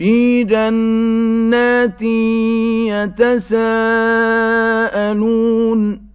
فِي جَنَّاتٍ يَتَسَاءَلُونَ